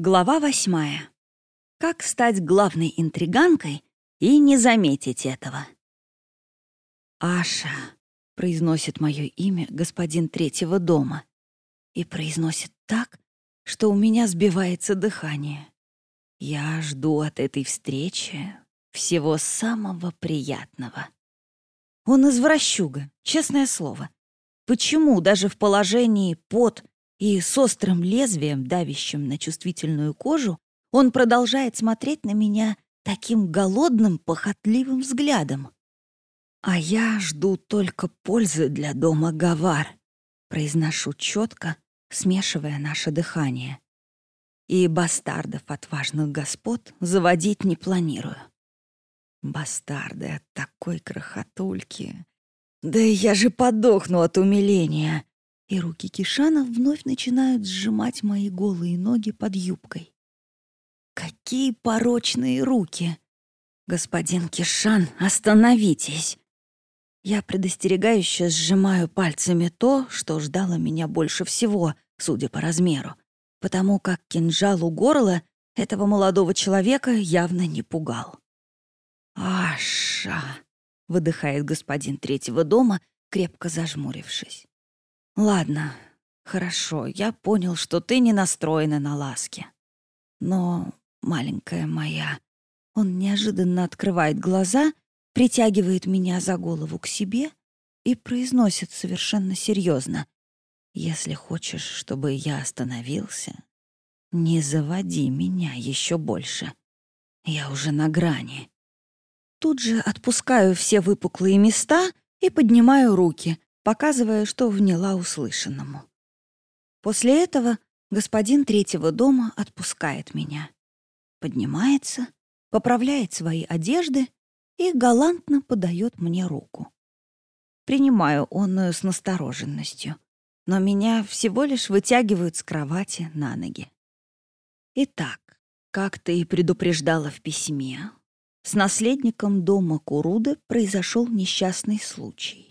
Глава восьмая. Как стать главной интриганкой и не заметить этого? «Аша», — произносит мое имя господин третьего дома, и произносит так, что у меня сбивается дыхание. Я жду от этой встречи всего самого приятного. Он извращуга, честное слово. Почему даже в положении под и с острым лезвием, давящим на чувствительную кожу, он продолжает смотреть на меня таким голодным, похотливым взглядом. «А я жду только пользы для дома Гавар», — произношу четко, смешивая наше дыхание. И бастардов отважных господ заводить не планирую. Бастарды от такой крохотульки. Да я же подохну от умиления и руки Кишана вновь начинают сжимать мои голые ноги под юбкой. Какие порочные руки! Господин Кишан, остановитесь! Я предостерегающе сжимаю пальцами то, что ждало меня больше всего, судя по размеру, потому как кинжал у горла этого молодого человека явно не пугал. «Аша!» — выдыхает господин третьего дома, крепко зажмурившись. Ладно, хорошо, я понял, что ты не настроена на ласки. Но, маленькая моя, он неожиданно открывает глаза, притягивает меня за голову к себе и произносит совершенно серьезно: «Если хочешь, чтобы я остановился, не заводи меня еще больше. Я уже на грани». Тут же отпускаю все выпуклые места и поднимаю руки, показывая, что вняла услышанному. После этого господин третьего дома отпускает меня. Поднимается, поправляет свои одежды и галантно подает мне руку. Принимаю онную с настороженностью, но меня всего лишь вытягивают с кровати на ноги. Итак, как ты и предупреждала в письме, с наследником дома Куруда произошел несчастный случай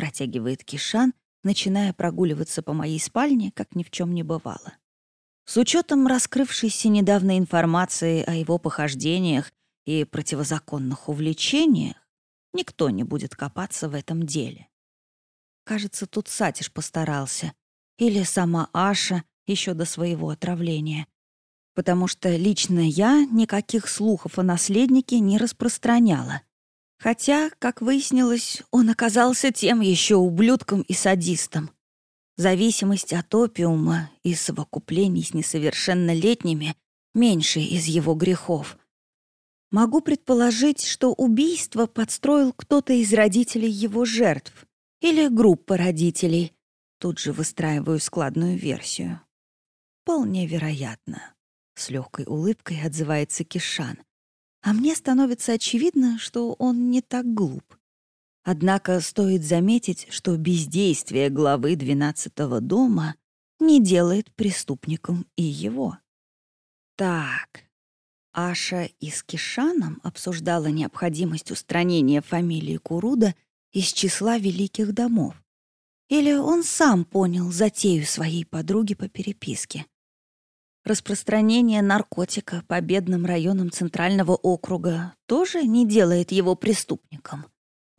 протягивает Кишан, начиная прогуливаться по моей спальне, как ни в чем не бывало. С учетом раскрывшейся недавно информации о его похождениях и противозаконных увлечениях, никто не будет копаться в этом деле. Кажется, тут Сатиш постарался. Или сама Аша еще до своего отравления. Потому что лично я никаких слухов о наследнике не распространяла — Хотя, как выяснилось, он оказался тем еще ублюдком и садистом. Зависимость от опиума и совокуплений с несовершеннолетними — меньше из его грехов. Могу предположить, что убийство подстроил кто-то из родителей его жертв или группа родителей. Тут же выстраиваю складную версию. Вполне вероятно. С легкой улыбкой отзывается Кишан — а мне становится очевидно, что он не так глуп. Однако стоит заметить, что бездействие главы двенадцатого дома не делает преступником и его. Так, Аша и с Кишаном обсуждала необходимость устранения фамилии Куруда из числа великих домов. Или он сам понял затею своей подруги по переписке. Распространение наркотика по бедным районам Центрального округа тоже не делает его преступником.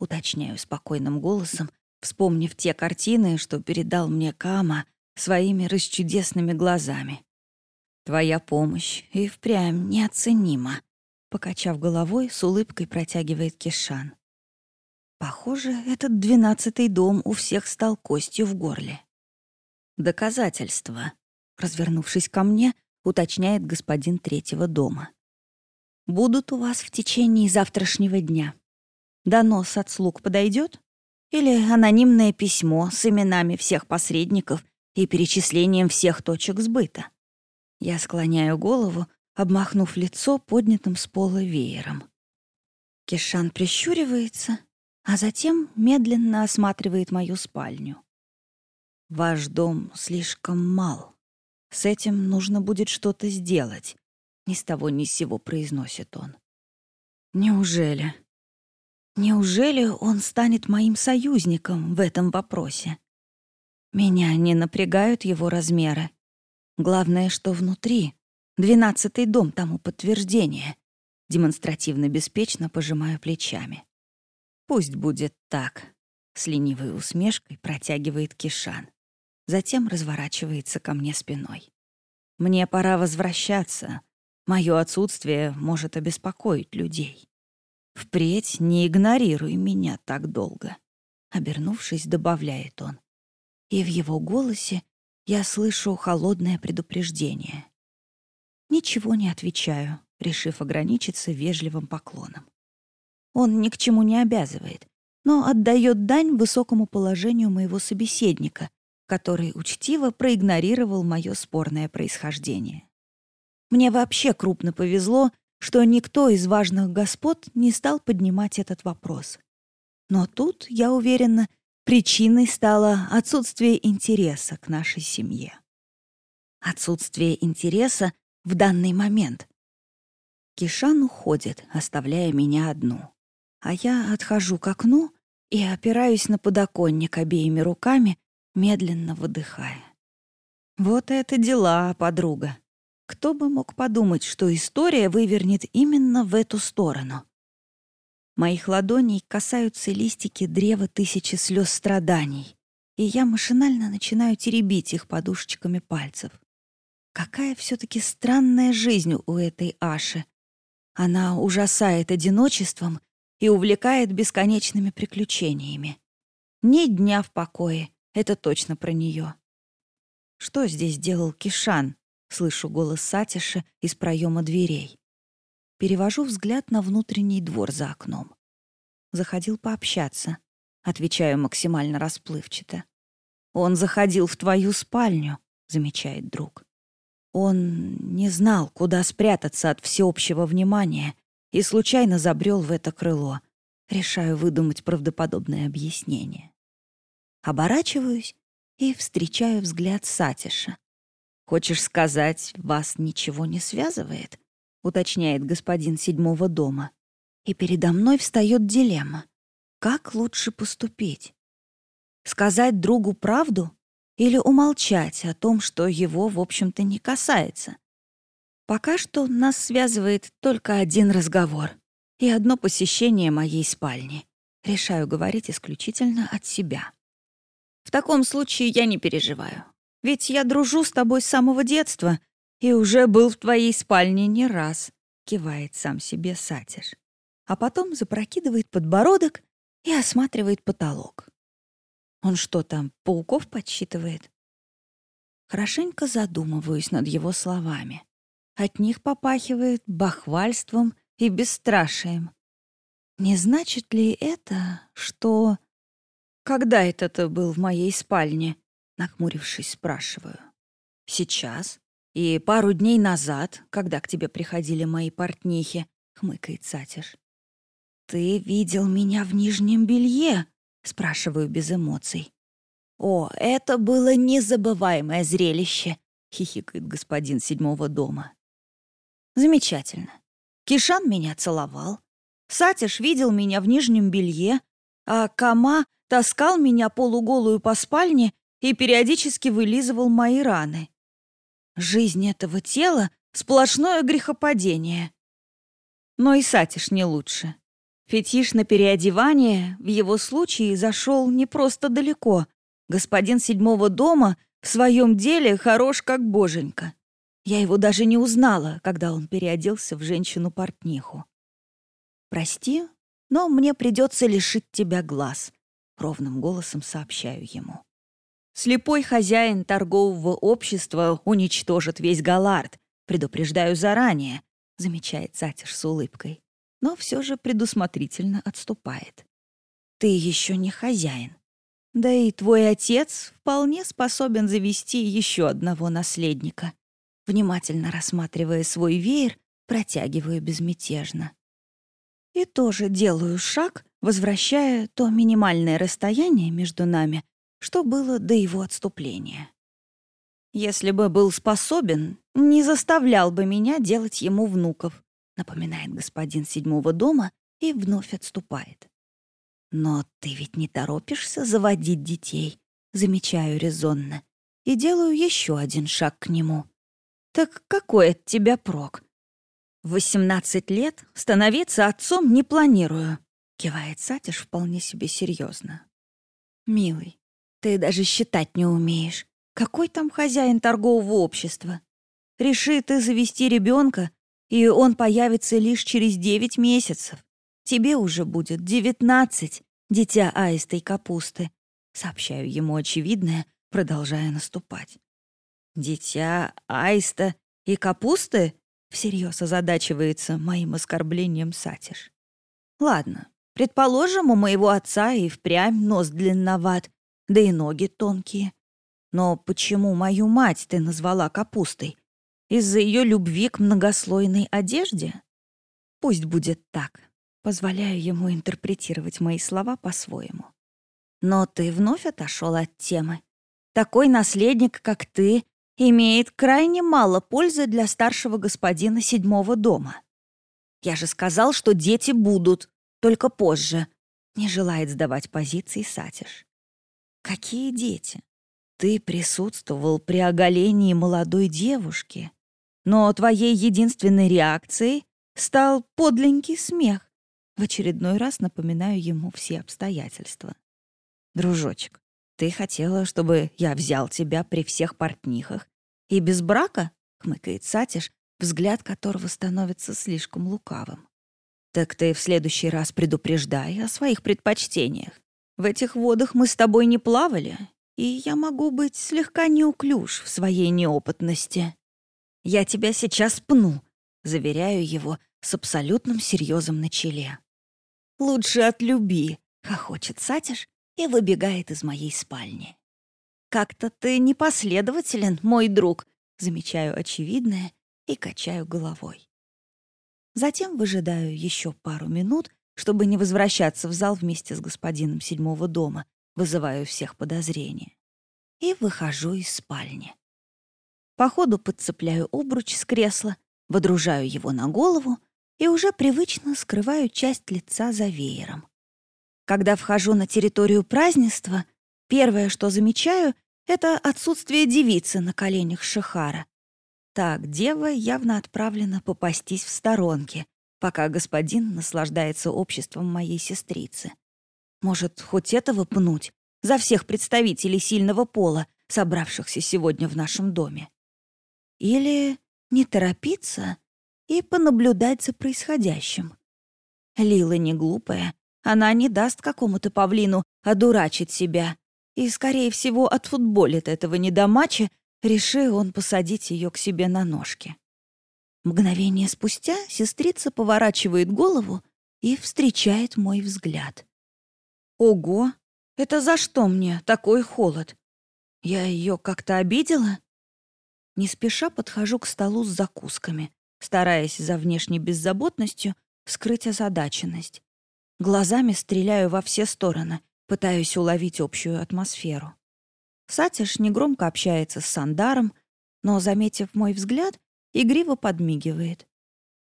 Уточняю спокойным голосом, вспомнив те картины, что передал мне Кама своими расчудесными глазами. Твоя помощь и впрямь неоценима, покачав головой, с улыбкой протягивает Кишан. Похоже, этот двенадцатый дом у всех стал костью в горле. Доказательства развернувшись ко мне, уточняет господин третьего дома. «Будут у вас в течение завтрашнего дня. Донос от слуг подойдет? Или анонимное письмо с именами всех посредников и перечислением всех точек сбыта?» Я склоняю голову, обмахнув лицо поднятым с пола веером. Кишан прищуривается, а затем медленно осматривает мою спальню. «Ваш дом слишком мал», с этим нужно будет что-то сделать. Ни с того ни с сего произносит он. Неужели? Неужели он станет моим союзником в этом вопросе? Меня не напрягают его размеры. Главное, что внутри Двенадцатый дом тому подтверждение. Демонстративно беспечно пожимаю плечами. Пусть будет так. С ленивой усмешкой протягивает Кишан. Затем разворачивается ко мне спиной. Мне пора возвращаться. Мое отсутствие может обеспокоить людей. Впредь не игнорируй меня так долго. Обернувшись, добавляет он. И в его голосе я слышу холодное предупреждение. Ничего не отвечаю, решив ограничиться вежливым поклоном. Он ни к чему не обязывает, но отдает дань высокому положению моего собеседника, который учтиво проигнорировал мое спорное происхождение. Мне вообще крупно повезло, что никто из важных господ не стал поднимать этот вопрос. Но тут, я уверена, причиной стало отсутствие интереса к нашей семье. Отсутствие интереса в данный момент. Кишан уходит, оставляя меня одну. А я отхожу к окну и опираюсь на подоконник обеими руками, медленно выдыхая. Вот это дела, подруга. Кто бы мог подумать, что история вывернет именно в эту сторону? Моих ладоней касаются листики древа тысячи слез страданий, и я машинально начинаю теребить их подушечками пальцев. Какая все-таки странная жизнь у этой Аши. Она ужасает одиночеством и увлекает бесконечными приключениями. Ни дня в покое, это точно про нее. Что здесь делал Кишан? Слышу голос Сатиша из проема дверей. Перевожу взгляд на внутренний двор за окном. Заходил пообщаться. Отвечаю максимально расплывчато. «Он заходил в твою спальню», — замечает друг. Он не знал, куда спрятаться от всеобщего внимания и случайно забрел в это крыло. Решаю выдумать правдоподобное объяснение. Оборачиваюсь и встречаю взгляд Сатиша. «Хочешь сказать, вас ничего не связывает?» — уточняет господин седьмого дома. И передо мной встает дилемма. Как лучше поступить? Сказать другу правду или умолчать о том, что его, в общем-то, не касается. Пока что нас связывает только один разговор и одно посещение моей спальни. Решаю говорить исключительно от себя. В таком случае я не переживаю. Ведь я дружу с тобой с самого детства и уже был в твоей спальне не раз, кивает сам себе Сатиш. А потом запрокидывает подбородок и осматривает потолок. Он что там, пауков подсчитывает? Хорошенько задумываюсь над его словами. От них попахивает бахвальством и бесстрашием. Не значит ли это, что... Когда это ты был в моей спальне? Нахмурившись, спрашиваю. Сейчас. И пару дней назад, когда к тебе приходили мои портнихи, хмыкает Сатиш. Ты видел меня в нижнем белье, Спрашиваю без эмоций. «О, это было незабываемое зрелище!» — хихикает господин седьмого дома. «Замечательно. Кишан меня целовал. Сатиш видел меня в нижнем белье, а Кама таскал меня полуголую по спальне и периодически вылизывал мои раны. Жизнь этого тела — сплошное грехопадение. Но и Сатиш не лучше. Фетиш на переодевание в его случае зашел не просто далеко. Господин седьмого дома в своем деле хорош как боженька. Я его даже не узнала, когда он переоделся в женщину-портниху. «Прости, но мне придется лишить тебя глаз», — ровным голосом сообщаю ему. «Слепой хозяин торгового общества уничтожит весь Галард, предупреждаю заранее», — замечает Сатиш с улыбкой но все же предусмотрительно отступает. «Ты еще не хозяин. Да и твой отец вполне способен завести еще одного наследника». Внимательно рассматривая свой веер, протягиваю безмятежно. И тоже делаю шаг, возвращая то минимальное расстояние между нами, что было до его отступления. Если бы был способен, не заставлял бы меня делать ему внуков, напоминает господин седьмого дома и вновь отступает. Но ты ведь не торопишься заводить детей, замечаю резонно, и делаю еще один шаг к нему. Так какой от тебя прок? В 18 лет становиться отцом не планирую, кивает Сатиш вполне себе серьезно. Милый, ты даже считать не умеешь. Какой там хозяин торгового общества? Реши ты завести ребенка, и он появится лишь через девять месяцев. Тебе уже будет девятнадцать, дитя аистой капусты. Сообщаю ему очевидное, продолжая наступать. «Дитя аиста и капусты?» — всерьез озадачивается моим оскорблением Сатиш. «Ладно, предположим, у моего отца и впрямь нос длинноват, да и ноги тонкие. Но почему мою мать ты назвала капустой? Из-за ее любви к многослойной одежде? Пусть будет так. Позволяю ему интерпретировать мои слова по-своему. Но ты вновь отошел от темы. Такой наследник, как ты, имеет крайне мало пользы для старшего господина седьмого дома. Я же сказал, что дети будут, только позже. Не желает сдавать позиции Сатиш. Какие дети? Ты присутствовал при оголении молодой девушки, но твоей единственной реакцией стал подленький смех. В очередной раз напоминаю ему все обстоятельства. Дружочек, ты хотела, чтобы я взял тебя при всех портнихах и без брака? хмыкает Сатиш, взгляд которого становится слишком лукавым. Так ты в следующий раз предупреждай о своих предпочтениях. В этих водах мы с тобой не плавали, и я могу быть слегка неуклюж в своей неопытности. Я тебя сейчас пну, заверяю его с абсолютным серьезом на челе. Лучше отлюби, хохочет Сатиш и выбегает из моей спальни. Как-то ты непоследователен, мой друг, замечаю очевидное и качаю головой. Затем выжидаю еще пару минут, чтобы не возвращаться в зал вместе с господином седьмого дома, вызываю всех подозрения. И выхожу из спальни. По ходу подцепляю обруч с кресла, водружаю его на голову и уже привычно скрываю часть лица за веером. Когда вхожу на территорию празднества, первое, что замечаю, это отсутствие девицы на коленях Шихара. Так, дева явно отправлена попастись в сторонке, пока господин наслаждается обществом моей сестрицы. Может, хоть этого пнуть за всех представителей сильного пола, собравшихся сегодня в нашем доме? Или не торопиться и понаблюдать за происходящим? Лила не глупая, она не даст какому-то павлину одурачить себя и, скорее всего, отфутболит этого недомача, решив он посадить ее к себе на ножки. Мгновение спустя сестрица поворачивает голову и встречает мой взгляд. Ого, это за что мне такой холод? Я ее как-то обидела? Не спеша подхожу к столу с закусками, стараясь за внешней беззаботностью скрыть озадаченность. Глазами стреляю во все стороны, пытаюсь уловить общую атмосферу. Сатиш негромко общается с Сандаром, но, заметив мой взгляд, игриво подмигивает.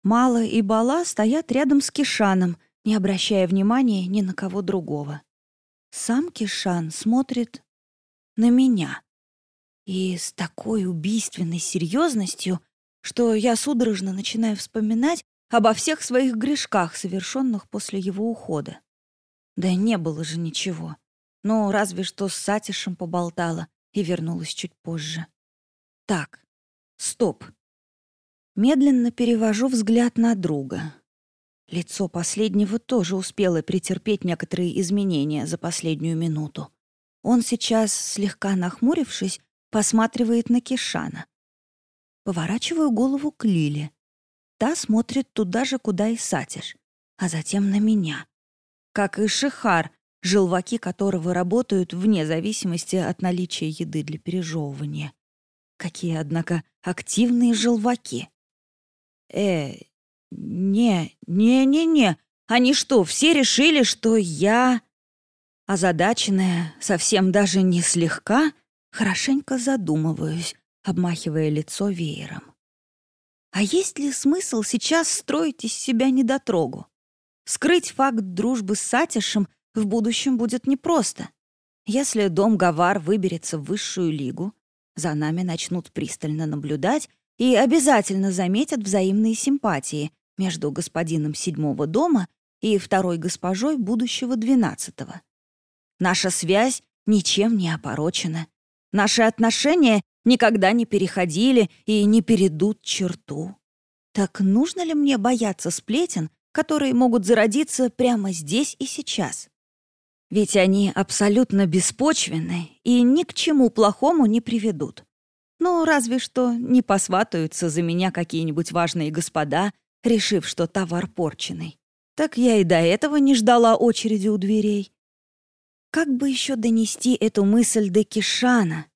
Мала и Бала стоят рядом с Кишаном, не обращая внимания ни на кого другого. Сам Кишан смотрит на меня. И с такой убийственной серьезностью, что я судорожно начинаю вспоминать обо всех своих грешках, совершенных после его ухода. Да не было же ничего. Ну, разве что с Сатишем поболтала и вернулась чуть позже. Так, стоп. Медленно перевожу взгляд на друга. Лицо последнего тоже успело претерпеть некоторые изменения за последнюю минуту. Он сейчас, слегка нахмурившись, посматривает на Кишана. Поворачиваю голову к Лиле. Та смотрит туда же, куда и Сатиш, а затем на меня. Как и Шихар, желваки которого работают вне зависимости от наличия еды для пережевывания. Какие, однако, активные желваки. «Э, не, не-не-не, они что, все решили, что я...» Озадаченная, совсем даже не слегка, хорошенько задумываюсь, обмахивая лицо веером. А есть ли смысл сейчас строить из себя недотрогу? Скрыть факт дружбы с Сатишем в будущем будет непросто. Если дом Гавар выберется в высшую лигу, за нами начнут пристально наблюдать, и обязательно заметят взаимные симпатии между господином седьмого дома и второй госпожой будущего двенадцатого. Наша связь ничем не опорочена. Наши отношения никогда не переходили и не перейдут черту. Так нужно ли мне бояться сплетен, которые могут зародиться прямо здесь и сейчас? Ведь они абсолютно беспочвенны и ни к чему плохому не приведут. Ну, разве что не посватаются за меня какие-нибудь важные господа, решив, что товар порченый. Так я и до этого не ждала очереди у дверей. Как бы еще донести эту мысль до Кишана?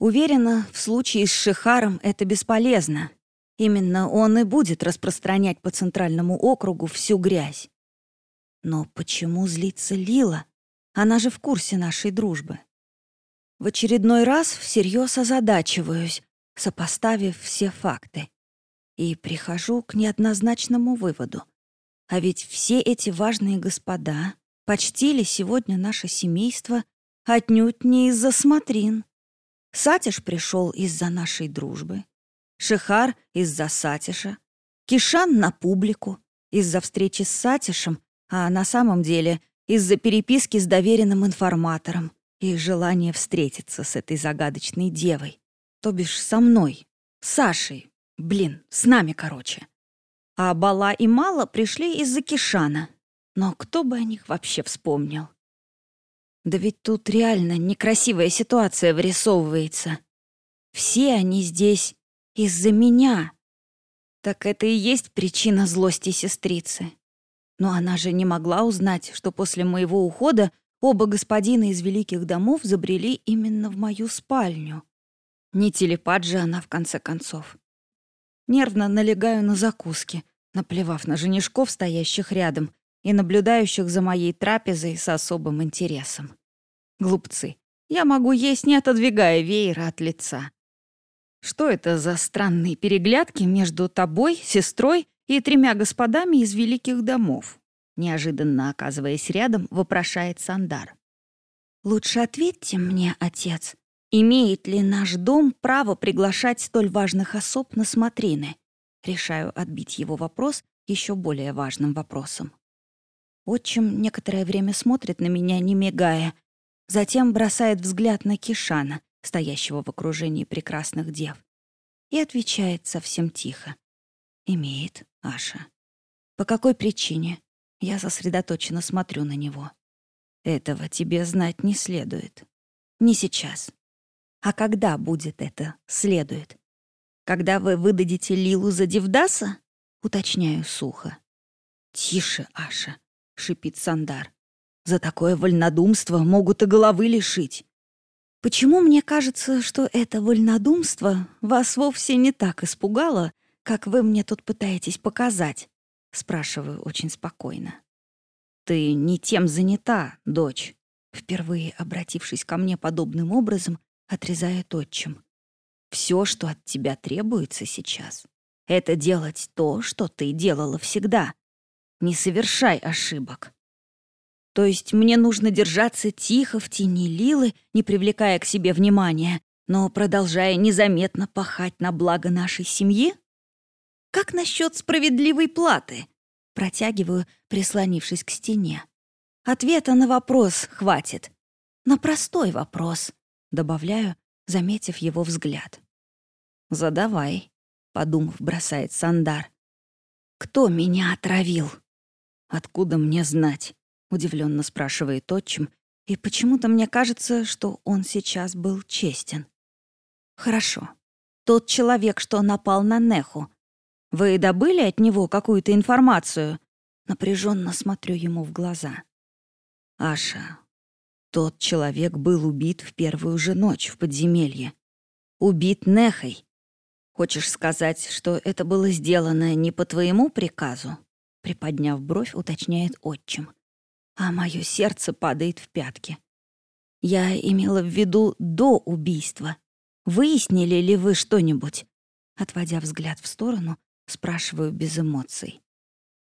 Уверена, в случае с Шихаром это бесполезно. Именно он и будет распространять по центральному округу всю грязь. Но почему злится Лила? Она же в курсе нашей дружбы. В очередной раз всерьез озадачиваюсь, сопоставив все факты. И прихожу к неоднозначному выводу. А ведь все эти важные господа почтили сегодня наше семейство отнюдь не из-за смотрин. Сатиш пришел из-за нашей дружбы, Шихар из-за Сатиша, Кишан на публику, из-за встречи с Сатишем, а на самом деле из-за переписки с доверенным информатором и желания встретиться с этой загадочной девой, то бишь со мной, Сашей, блин, с нами, короче. А Бала и Мала пришли из-за Кишана, но кто бы о них вообще вспомнил? Да ведь тут реально некрасивая ситуация вырисовывается. Все они здесь из-за меня. Так это и есть причина злости сестрицы. Но она же не могла узнать, что после моего ухода оба господина из великих домов забрели именно в мою спальню. Не телепат же она, в конце концов. Нервно налегаю на закуски, наплевав на женишков, стоящих рядом, и наблюдающих за моей трапезой с особым интересом. Глупцы. Я могу есть, не отодвигая веера от лица. Что это за странные переглядки между тобой, сестрой и тремя господами из великих домов? Неожиданно оказываясь рядом, вопрошает Сандар. «Лучше ответьте мне, отец, имеет ли наш дом право приглашать столь важных особ на смотрины?» Решаю отбить его вопрос еще более важным вопросом. Отчим некоторое время смотрит на меня, не мигая, затем бросает взгляд на Кишана, стоящего в окружении прекрасных дев, и отвечает совсем тихо. «Имеет, Аша. По какой причине?» Я сосредоточенно смотрю на него. «Этого тебе знать не следует. Не сейчас. А когда будет это «следует»? Когда вы выдадите Лилу за Девдаса?» Уточняю сухо. «Тише, Аша шипит Сандар. «За такое вольнодумство могут и головы лишить». «Почему мне кажется, что это вольнодумство вас вовсе не так испугало, как вы мне тут пытаетесь показать?» Спрашиваю очень спокойно. «Ты не тем занята, дочь», впервые обратившись ко мне подобным образом, отрезает отчим. «Все, что от тебя требуется сейчас, это делать то, что ты делала всегда, не совершай ошибок. То есть мне нужно держаться тихо в тени Лилы, не привлекая к себе внимания, но продолжая незаметно пахать на благо нашей семьи? Как насчет справедливой платы? Протягиваю, прислонившись к стене. Ответа на вопрос хватит. На простой вопрос, добавляю, заметив его взгляд. «Задавай», — подумав, бросает Сандар. «Кто меня отравил?» «Откуда мне знать?» — удивленно спрашивает отчим, и почему-то мне кажется, что он сейчас был честен. «Хорошо. Тот человек, что напал на Неху. Вы добыли от него какую-то информацию?» Напряженно смотрю ему в глаза. «Аша, тот человек был убит в первую же ночь в подземелье. Убит Нехой. Хочешь сказать, что это было сделано не по твоему приказу?» Приподняв бровь, уточняет отчим. А мое сердце падает в пятки. Я имела в виду до убийства. Выяснили ли вы что-нибудь? Отводя взгляд в сторону, спрашиваю без эмоций.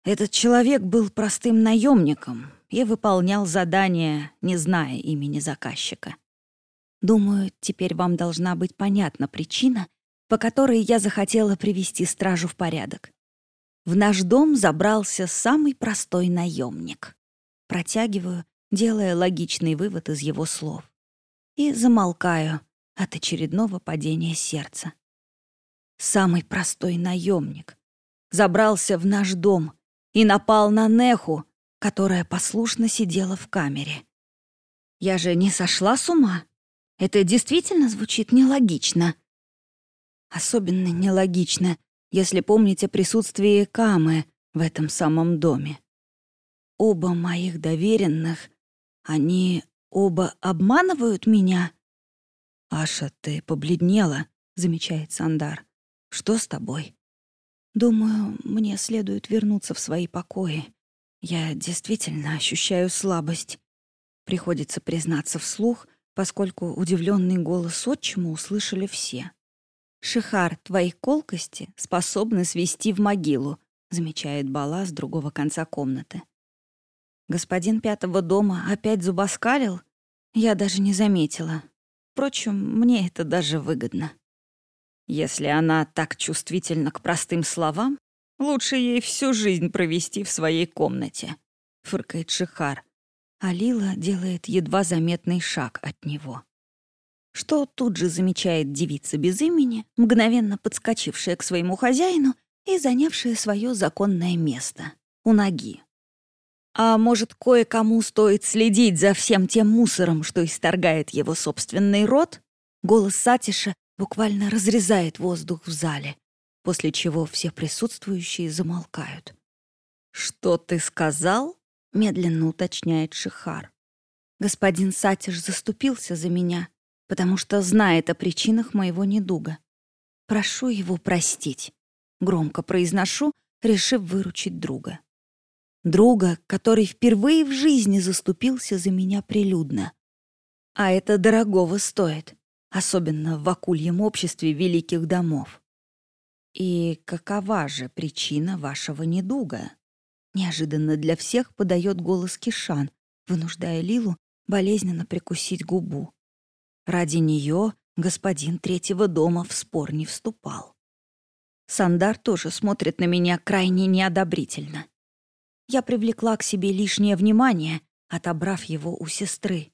Этот человек был простым наемником и выполнял задание, не зная имени заказчика. Думаю, теперь вам должна быть понятна причина, по которой я захотела привести стражу в порядок. В наш дом забрался самый простой наемник. Протягиваю, делая логичный вывод из его слов. И замолкаю от очередного падения сердца. Самый простой наемник забрался в наш дом и напал на Неху, которая послушно сидела в камере. Я же не сошла с ума. Это действительно звучит нелогично. Особенно нелогично, если помните присутствие Камы в этом самом доме. Оба моих доверенных, они оба обманывают меня? «Аша, ты побледнела», — замечает Сандар. «Что с тобой?» «Думаю, мне следует вернуться в свои покои. Я действительно ощущаю слабость. Приходится признаться вслух, поскольку удивленный голос отчима услышали все. «Шихар, твои колкости способны свести в могилу», замечает Бала с другого конца комнаты. Господин пятого дома опять зубоскалил? Я даже не заметила. Впрочем, мне это даже выгодно. Если она так чувствительна к простым словам, лучше ей всю жизнь провести в своей комнате, фыркает Шихар, а Лила делает едва заметный шаг от него. Что тут же замечает девица без имени, мгновенно подскочившая к своему хозяину и занявшая свое законное место — у ноги. А может, кое-кому стоит следить за всем тем мусором, что исторгает его собственный род? Голос Сатиша буквально разрезает воздух в зале, после чего все присутствующие замолкают. «Что ты сказал?» медленно уточняет Шихар. Господин Сатиш заступился за меня, потому что знает о причинах моего недуга. Прошу его простить. Громко произношу, решив выручить друга. Друга, который впервые в жизни заступился за меня прилюдно. А это дорогого стоит, особенно в акульем обществе великих домов. И какова же причина вашего недуга? Неожиданно для всех подает голос Кишан, вынуждая Лилу болезненно прикусить губу. Ради нее господин третьего дома в спор не вступал. Сандар тоже смотрит на меня крайне неодобрительно. Я привлекла к себе лишнее внимание, отобрав его у сестры.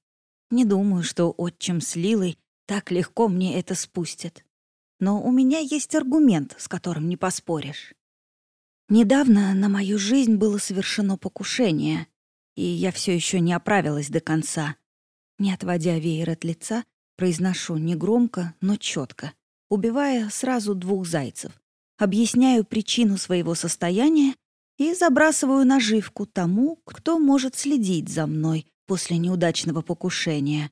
Не думаю, что отчим с Лилой так легко мне это спустит. Но у меня есть аргумент, с которым не поспоришь. Недавно на мою жизнь было совершено покушение, и я все еще не оправилась до конца. Не отводя веер от лица, произношу негромко, но четко, убивая сразу двух зайцев. Объясняю причину своего состояния и забрасываю наживку тому, кто может следить за мной после неудачного покушения.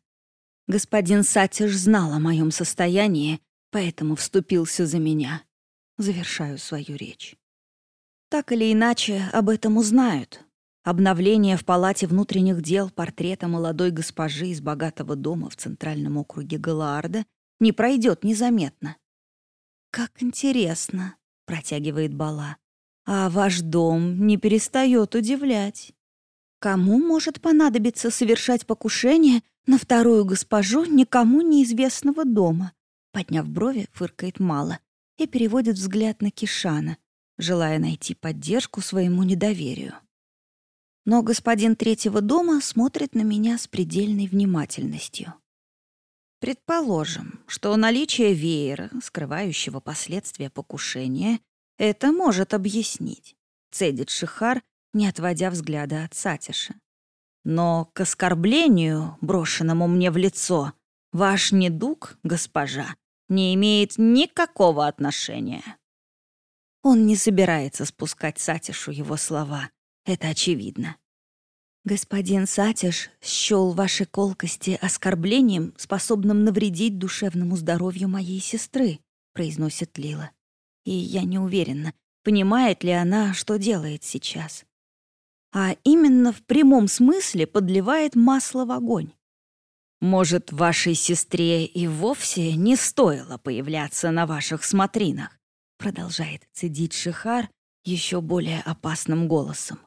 Господин Сатиш знал о моем состоянии, поэтому вступился за меня. Завершаю свою речь. Так или иначе, об этом узнают. Обновление в Палате внутренних дел портрета молодой госпожи из богатого дома в Центральном округе Галаарда не пройдет незаметно. «Как интересно», — протягивает Бала. «А ваш дом не перестает удивлять. Кому может понадобиться совершать покушение на вторую госпожу никому неизвестного дома?» Подняв брови, фыркает Мало и переводит взгляд на Кишана — желая найти поддержку своему недоверию. Но господин третьего дома смотрит на меня с предельной внимательностью. Предположим, что наличие веера, скрывающего последствия покушения, это может объяснить, цедит Шихар, не отводя взгляда от Сатиша. Но к оскорблению, брошенному мне в лицо, ваш недуг, госпожа, не имеет никакого отношения. Он не собирается спускать Сатишу его слова. Это очевидно. Господин Сатиш счел ваши колкости оскорблением, способным навредить душевному здоровью моей сестры, произносит Лила. И я не уверена, понимает ли она, что делает сейчас. А именно в прямом смысле подливает масло в огонь. Может, вашей сестре и вовсе не стоило появляться на ваших смотринах? Продолжает цедить Шихар еще более опасным голосом.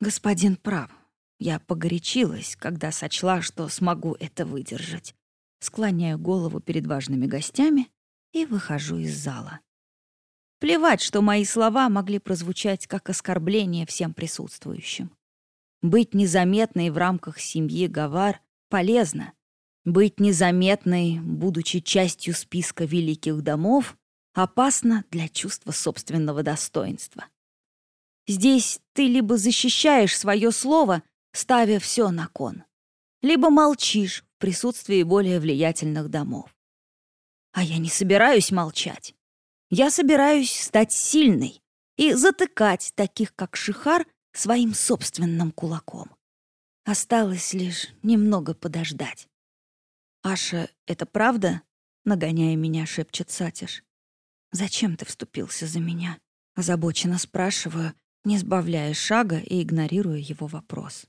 Господин прав. Я погорячилась, когда сочла, что смогу это выдержать. Склоняю голову перед важными гостями и выхожу из зала. Плевать, что мои слова могли прозвучать как оскорбление всем присутствующим. Быть незаметной в рамках семьи Гавар полезно. Быть незаметной, будучи частью списка великих домов, опасно для чувства собственного достоинства. Здесь ты либо защищаешь свое слово, ставя все на кон, либо молчишь в присутствии более влиятельных домов. А я не собираюсь молчать. Я собираюсь стать сильной и затыкать таких, как Шихар, своим собственным кулаком. Осталось лишь немного подождать. «Аша, это правда?» — нагоняя меня, шепчет Сатиш. «Зачем ты вступился за меня?» — озабоченно спрашиваю, не сбавляя шага и игнорируя его вопрос.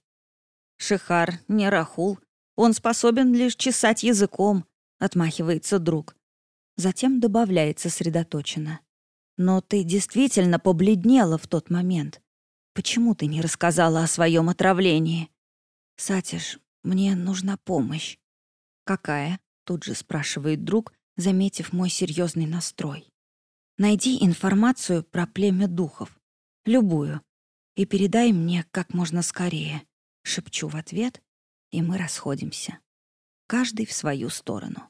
«Шихар не Рахул. Он способен лишь чесать языком», — отмахивается друг. Затем добавляет сосредоточенно. «Но ты действительно побледнела в тот момент. Почему ты не рассказала о своем отравлении?» «Сатиш, мне нужна помощь». «Какая?» — тут же спрашивает друг, заметив мой серьезный настрой. «Найди информацию про племя духов. Любую. И передай мне как можно скорее». Шепчу в ответ, и мы расходимся. Каждый в свою сторону.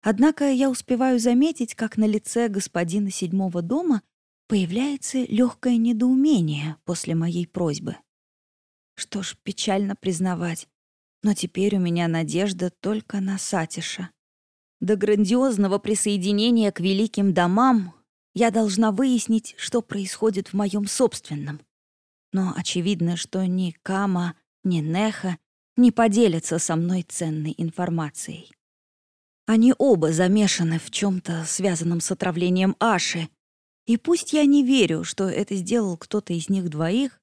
Однако я успеваю заметить, как на лице господина седьмого дома появляется легкое недоумение после моей просьбы. Что ж, печально признавать, но теперь у меня надежда только на Сатиша. До грандиозного присоединения к великим домам я должна выяснить, что происходит в моем собственном. Но очевидно, что ни Кама, ни Неха не поделятся со мной ценной информацией. Они оба замешаны в чем-то, связанном с отравлением Аши. И пусть я не верю, что это сделал кто-то из них двоих,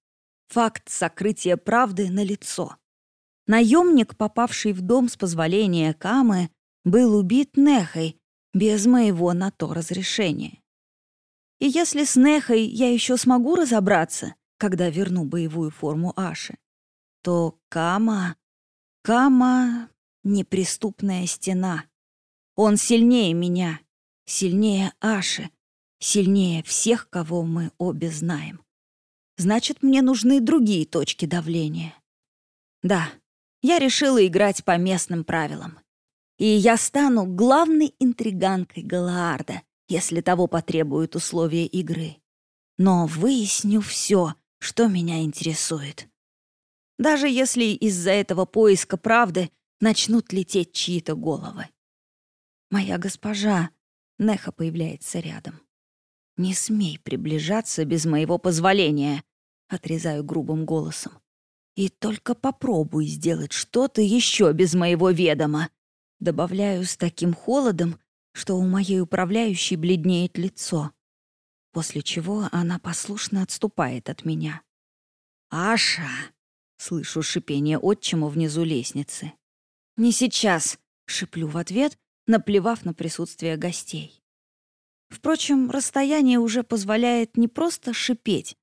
факт сокрытия правды налицо. Наемник, попавший в дом с позволения Камы, был убит Нехой без моего на то разрешения. И если с Нехой я еще смогу разобраться, когда верну боевую форму Аши, то Кама... Кама — неприступная стена. Он сильнее меня, сильнее Аши, сильнее всех, кого мы обе знаем. Значит, мне нужны другие точки давления. Да, я решила играть по местным правилам. И я стану главной интриганкой Галаарда, если того потребуют условия игры. Но выясню все, что меня интересует. Даже если из-за этого поиска правды начнут лететь чьи-то головы. «Моя госпожа!» Неха появляется рядом. «Не смей приближаться без моего позволения», — отрезаю грубым голосом. «И только попробуй сделать что-то еще без моего ведома», — добавляю с таким холодом, что у моей управляющей бледнеет лицо, после чего она послушно отступает от меня. «Аша!» — слышу шипение отчима внизу лестницы. «Не сейчас!» — шиплю в ответ, наплевав на присутствие гостей. Впрочем, расстояние уже позволяет не просто шипеть,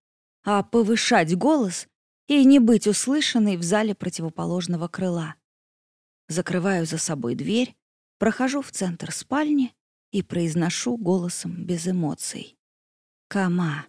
а повышать голос и не быть услышанной в зале противоположного крыла. Закрываю за собой дверь, прохожу в центр спальни и произношу голосом без эмоций. «Кама,